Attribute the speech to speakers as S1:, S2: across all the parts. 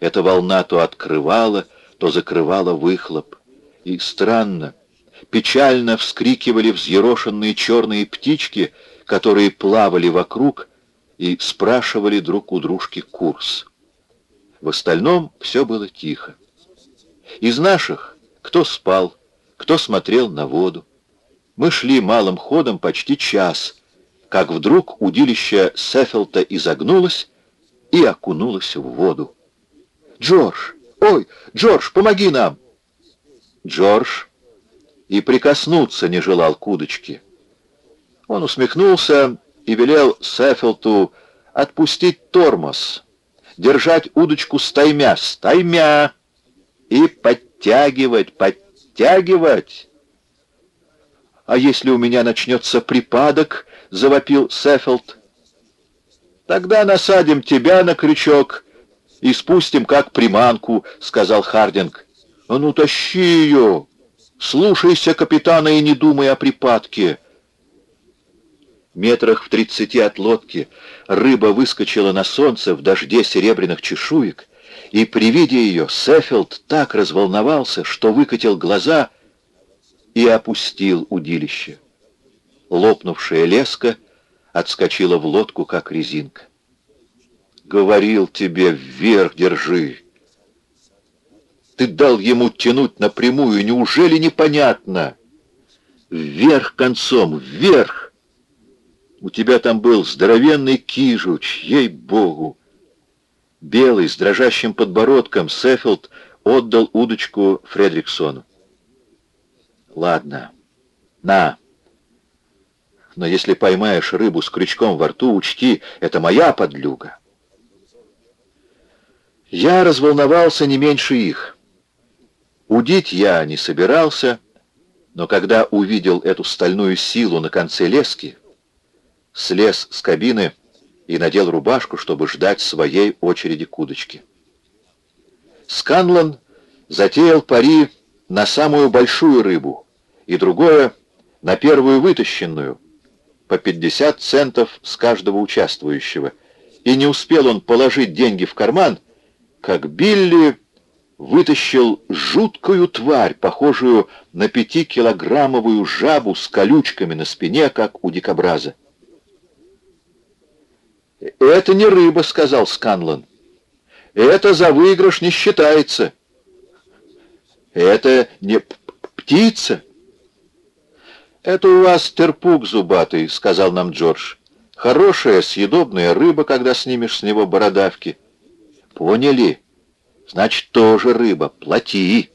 S1: Эта волна то открывала, то закрывала выхлоп. И странно, печально вскрикивали взъерошенные черные птички, которые плавали вокруг и спрашивали друг у дружки курс. В остальном все было тихо. Из наших кто спал, кто смотрел на воду. Мы шли малым ходом почти час, как вдруг удилище Сеффилта изогнулось и окунулось в воду. «Джордж! Ой, Джордж, помоги нам!» Джордж и прикоснуться не желал к удочке. Он усмехнулся и велел Сеффилту отпустить тормоз, держать удочку стаймя, стаймя и подтягивать, подтягивать. «А если у меня начнется припадок?» — завопил Сеффилд. «Тогда насадим тебя на крючок и спустим как приманку», — сказал Хардинг. «А ну, тащи ее! Слушайся капитана и не думай о припадке!» Метрах в тридцати от лодки рыба выскочила на солнце в дожде серебряных чешуек, и при виде ее Сеффилд так разволновался, что выкатил глаза и опустил удилище. Лопнувшая леска отскочила в лодку, как резинка. «Говорил тебе, вверх держи!» Ты дал ему тянуть напрямую, неужели непонятно? Вверх концом, вверх! У тебя там был здоровенный кижуч, ей-богу!» Белый, с дрожащим подбородком, Сеффилд отдал удочку Фредриксону. «Ладно, на. Но если поймаешь рыбу с крючком во рту, учти, это моя подлюга». Я разволновался не меньше их. Удить я не собирался, но когда увидел эту стальную силу на конце лески, слез с кабины и надел рубашку, чтобы ждать своей очереди к удочке. Сканлан затеял пари на самую большую рыбу и другое на первую вытащенную, по 50 центов с каждого участвующего. И не успел он положить деньги в карман, как Билли вытащил жуткую тварь, похожую на пятикилограммовую жабу с колючками на спине, как у дикобраза. «Это не рыба», — сказал Сканлан. «Это за выигрыш не считается». «Это не птица?» «Это у вас терпук зубатый», — сказал нам Джордж. «Хорошая, съедобная рыба, когда снимешь с него бородавки». «Поняли? Значит, тоже рыба. Плати».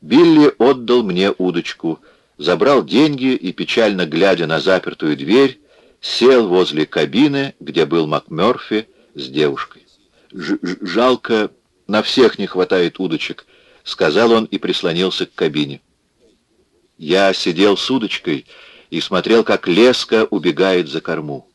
S1: Билли отдал мне удочку, забрал деньги и, печально глядя на запертую дверь, сел возле кабины, где был МакМёрфи с девушкой. Ж «Жалко, на всех не хватает удочек», — сказал он и прислонился к кабине. Я сидел с удочкой и смотрел, как леска убегает за корму.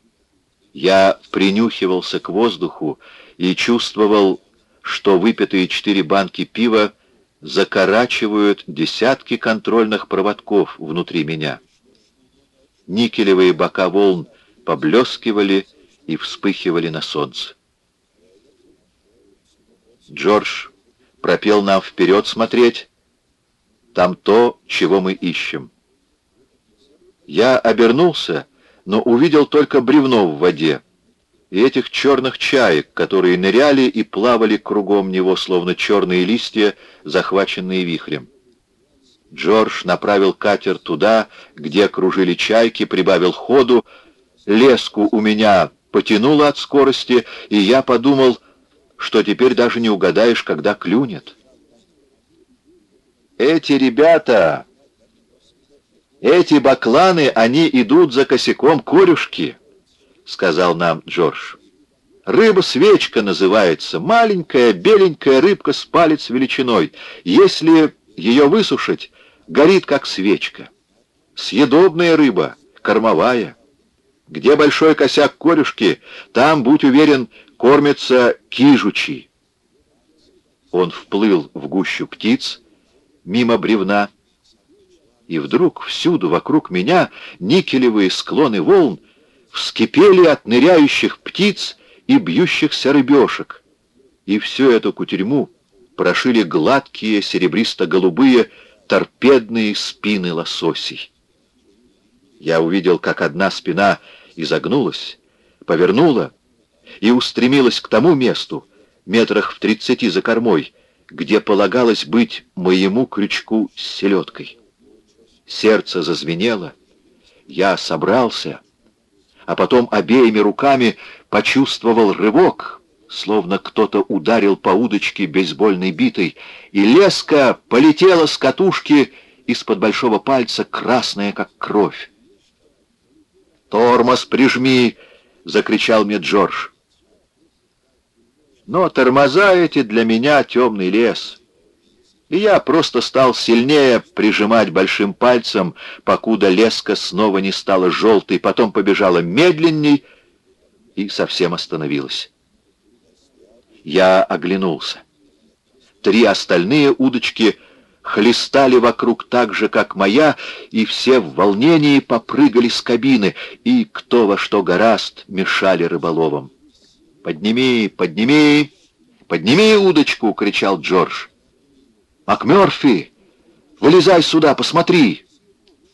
S1: Я принюхивался к воздуху и чувствовал, что выпитые четыре банки пива закорачивают десятки контрольных проводков внутри меня. Никелевые бока волн поблескивали и вспыхивали на солнце. Джордж пропел нам вперед смотреть. Там то, чего мы ищем. Я обернулся, но увидел только бревно в воде и этих черных чаек, которые ныряли и плавали кругом него, словно черные листья, захваченные вихрем. Джордж направил катер туда, где кружили чайки, прибавил ходу, леску у меня потянуло от скорости, и я подумал, что теперь даже не угадаешь, когда клюнет. Эти ребята, эти бакланы, они идут за косяком корюшки, сказал нам Джордж. Рыба-свечка называется, маленькая беленькая рыбка с палец величиной. Если ее высушить, горит как свечка. Съедобная рыба, кормовая. Где большой косяк корюшки, там, будь уверен, кормятся кижучи. Он вплыл в гущу птиц, мимо бревна, и вдруг всюду вокруг меня никелевые склоны волн вскипели от ныряющих птиц и бьющихся рыбешек. и всю эту кутерьму прошили гладкие серебристо-голубые торпедные спины лососей. Я увидел, как одна спина изогнулась, повернула и устремилась к тому месту, метрах в тридцати за кормой, где полагалось быть моему крючку с селедкой. Сердце зазвенело, я собрался, а потом обеими руками почувствовал рывок, словно кто-то ударил по удочке бейсбольной битой, и леска полетела с катушки из-под большого пальца, красная, как кровь. «Тормоз прижми!» — закричал мне Джордж. Но тормоза эти для меня темный лес. И я просто стал сильнее прижимать большим пальцем, покуда леска снова не стала желтой, потом побежала медленней и совсем остановилась. Я оглянулся. Три остальные удочки хлестали вокруг так же, как моя, и все в волнении попрыгали с кабины, и кто во что гораст мешали рыболовам. «Подними, подними, подними удочку!» — кричал Джордж. «МакМёрфи, вылезай сюда, посмотри!»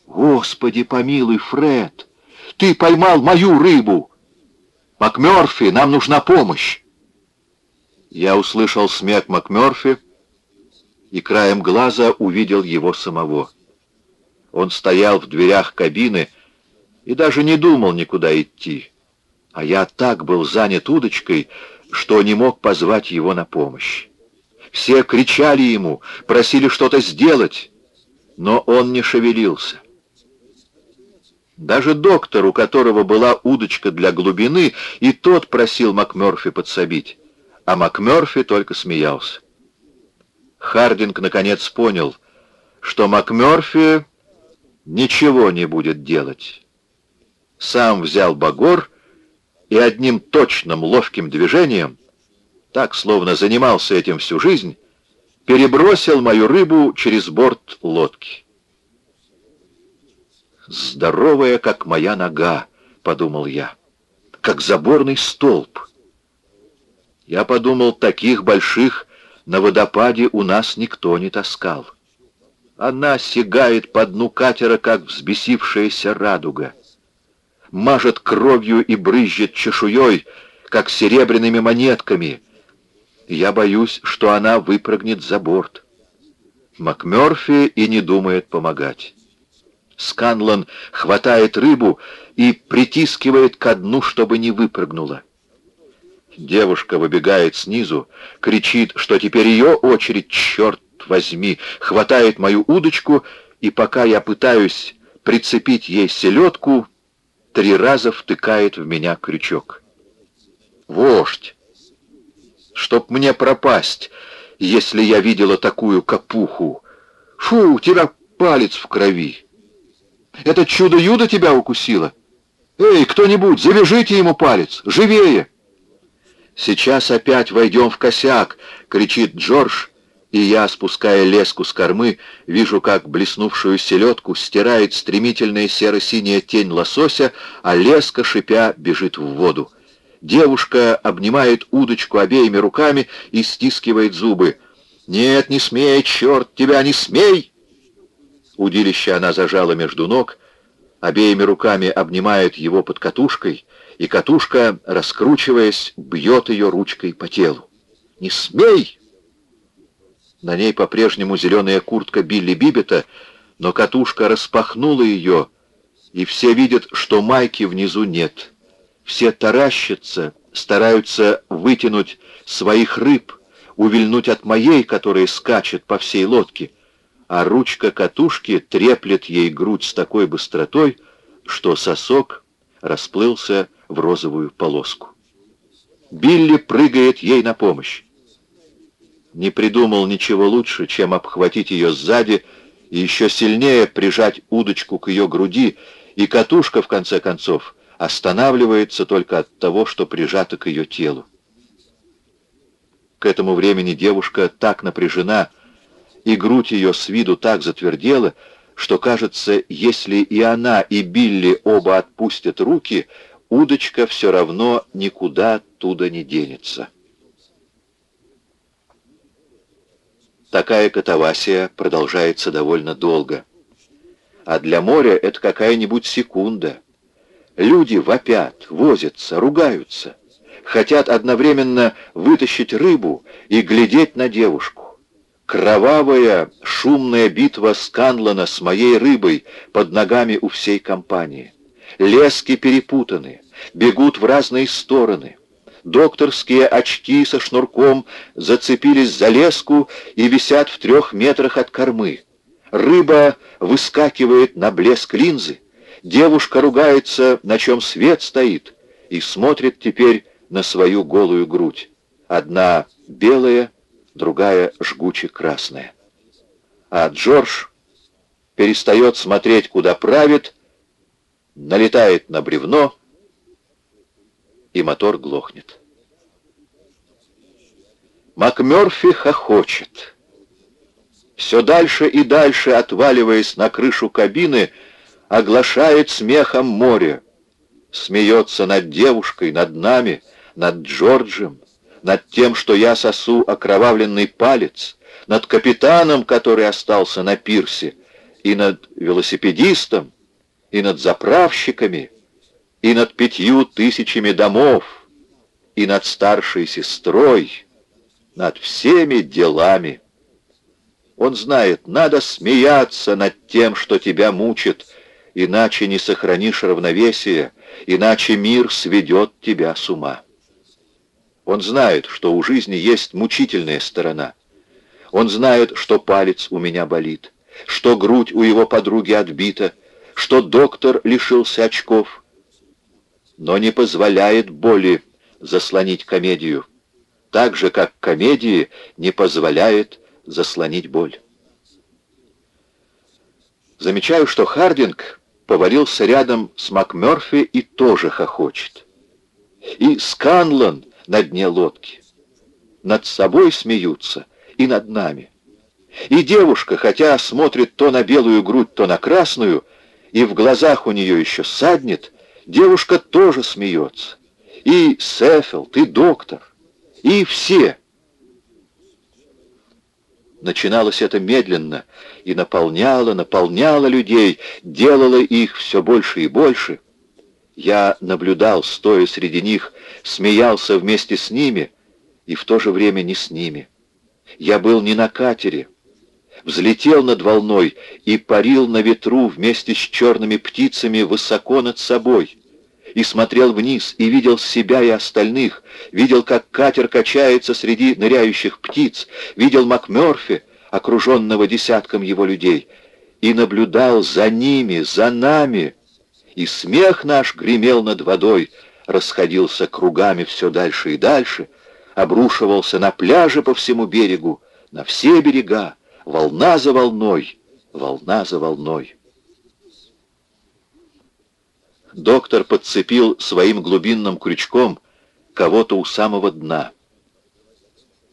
S1: «Господи, помилуй, Фред, ты поймал мою рыбу!» «МакМёрфи, нам нужна помощь!» Я услышал смех МакМёрфи и краем глаза увидел его самого. Он стоял в дверях кабины и даже не думал никуда идти. А я так был занят удочкой, что не мог позвать его на помощь. Все кричали ему, просили что-то сделать, но он не шевелился. Даже доктор, у которого была удочка для глубины, и тот просил МакМёрфи подсобить, а МакМёрфи только смеялся. Хардинг наконец понял, что МакМёрфи ничего не будет делать. Сам взял багор и одним точным ловким движением, так словно занимался этим всю жизнь, перебросил мою рыбу через борт лодки. «Здоровая, как моя нога», — подумал я, — «как заборный столб». Я подумал, таких больших на водопаде у нас никто не таскал. Она сигает по дну катера, как взбесившаяся радуга мажет кровью и брызжет чешуей, как серебряными монетками. Я боюсь, что она выпрыгнет за борт. МакМёрфи и не думает помогать. Сканлан хватает рыбу и притискивает ко дну, чтобы не выпрыгнула. Девушка выбегает снизу, кричит, что теперь ее очередь, черт возьми, хватает мою удочку, и пока я пытаюсь прицепить ей селедку, три раза втыкает в меня крючок. Вождь! Чтоб мне пропасть, если я видела такую капуху. Фу, у тебя палец в крови. Это чудо-юдо тебя укусило? Эй, кто-нибудь, завяжите ему палец, живее! Сейчас опять войдем в косяк, кричит Джордж, и я, спуская леску с кормы, вижу, как блеснувшую селедку стирает стремительная серо-синяя тень лосося, а леска, шипя, бежит в воду. Девушка обнимает удочку обеими руками и стискивает зубы. «Нет, не смей, черт тебя, не смей!» Удилище она зажала между ног, обеими руками обнимает его под катушкой, и катушка, раскручиваясь, бьет ее ручкой по телу. «Не смей!» На ней по-прежнему зеленая куртка Билли Бибета, но катушка распахнула ее, и все видят, что майки внизу нет. Все таращатся, стараются вытянуть своих рыб, увильнуть от моей, которая скачет по всей лодке, а ручка катушки треплет ей грудь с такой быстротой, что сосок расплылся в розовую полоску. Билли прыгает ей на помощь не придумал ничего лучше, чем обхватить ее сзади и еще сильнее прижать удочку к ее груди, и катушка, в конце концов, останавливается только от того, что прижата к ее телу. К этому времени девушка так напряжена, и грудь ее с виду так затвердела, что, кажется, если и она, и Билли оба отпустят руки, удочка все равно никуда оттуда не денется. Такая катавасия продолжается довольно долго. А для моря это какая-нибудь секунда. Люди вопят, возятся, ругаются. Хотят одновременно вытащить рыбу и глядеть на девушку. Кровавая, шумная битва Сканлана с моей рыбой под ногами у всей компании. Лески перепутаны, бегут в разные стороны. Докторские очки со шнурком зацепились за леску и висят в трех метрах от кормы. Рыба выскакивает на блеск линзы. Девушка ругается, на чем свет стоит, и смотрит теперь на свою голую грудь. Одна белая, другая жгуче красная. А Джордж перестает смотреть, куда правит, налетает на бревно, и мотор глохнет. МакМёрфи хохочет. Все дальше и дальше, отваливаясь на крышу кабины, оглашает смехом море. Смеется над девушкой, над нами, над Джорджем, над тем, что я сосу окровавленный палец, над капитаном, который остался на пирсе, и над велосипедистом, и над заправщиками, и над пятью тысячами домов, и над старшей сестрой, над всеми делами. Он знает, надо смеяться над тем, что тебя мучит, иначе не сохранишь равновесие, иначе мир сведет тебя с ума. Он знает, что у жизни есть мучительная сторона. Он знает, что палец у меня болит, что грудь у его подруги отбита, что доктор лишился очков, но не позволяет боли заслонить комедию, так же, как комедии не позволяет заслонить боль. Замечаю, что Хардинг повалился рядом с МакМёрфи и тоже хохочет. И Сканлан на дне лодки. Над собой смеются и над нами. И девушка, хотя смотрит то на белую грудь, то на красную, и в глазах у нее еще саднет, девушка тоже смеется. И Сефилд, и доктор, и все. Начиналось это медленно и наполняло, наполняло людей, делало их все больше и больше. Я наблюдал, стоя среди них, смеялся вместе с ними и в то же время не с ними. Я был не на катере, взлетел над волной и парил на ветру вместе с черными птицами высоко над собой, и смотрел вниз, и видел себя и остальных, видел, как катер качается среди ныряющих птиц, видел МакМёрфи, окруженного десятком его людей, и наблюдал за ними, за нами, и смех наш гремел над водой, расходился кругами все дальше и дальше, обрушивался на пляже по всему берегу, на все берега, волна за волной, волна за волной. Доктор подцепил своим глубинным крючком кого-то у самого дна.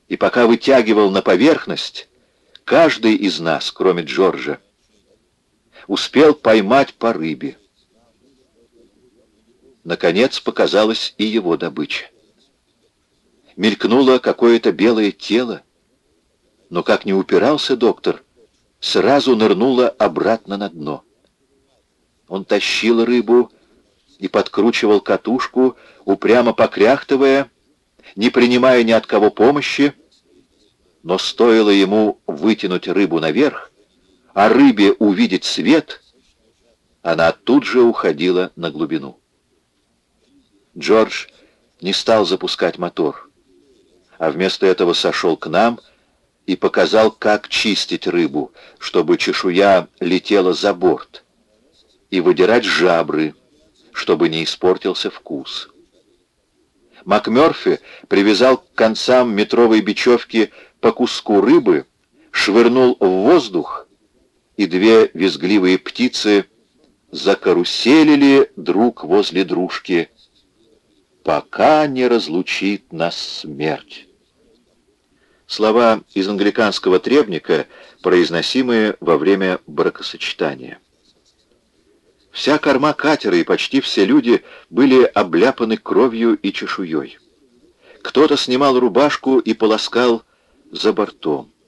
S1: И пока вытягивал на поверхность, каждый из нас, кроме Джорджа, успел поймать по рыбе. Наконец показалась и его добыча. Мелькнуло какое-то белое тело, но как не упирался доктор, сразу нырнуло обратно на дно. Он тащил рыбу и подкручивал катушку, упрямо покряхтывая, не принимая ни от кого помощи, но стоило ему вытянуть рыбу наверх, а рыбе увидеть свет, она тут же уходила на глубину. Джордж не стал запускать мотор, а вместо этого сошел к нам и показал, как чистить рыбу, чтобы чешуя летела за борт, и выдирать жабры, чтобы не испортился вкус. МакМёрфи привязал к концам метровой бечевки по куску рыбы, швырнул в воздух, и две визгливые птицы закаруселили друг возле дружки, пока не разлучит нас смерть. Слова из англиканского требника, произносимые во время бракосочетания. Вся корма катера и почти все люди были обляпаны кровью и чешуей. Кто-то снимал рубашку и полоскал за бортом.